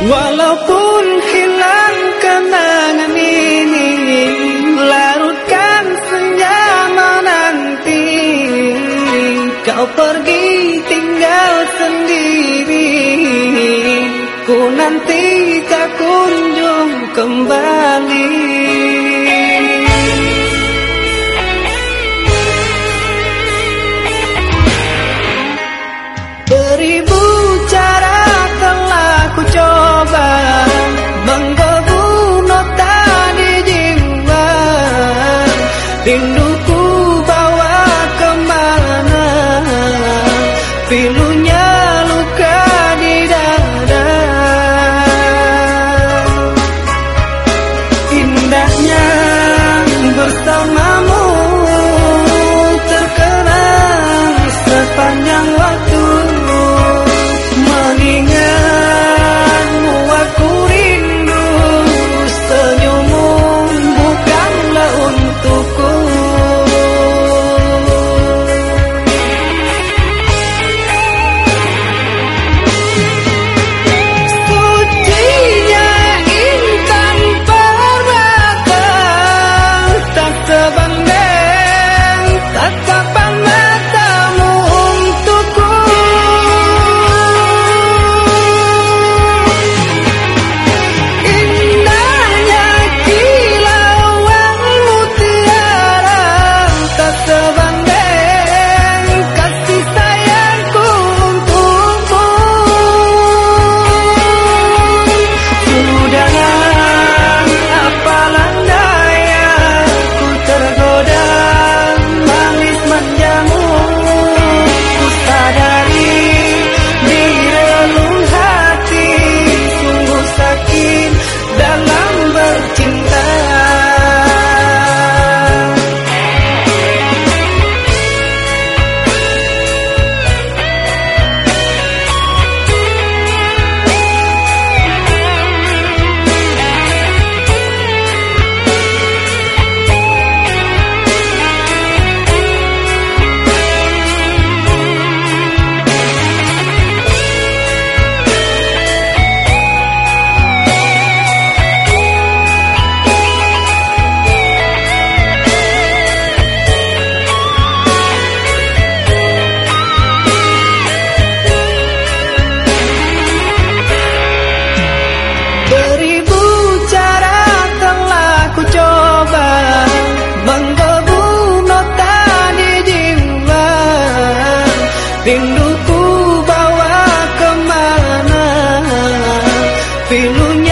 Walaupun hilang kenangan ini Larutkan senja nanti. Kau pergi tinggal sendiri Ku nanti tak kunjung kembali. Rinduku love. aleluya.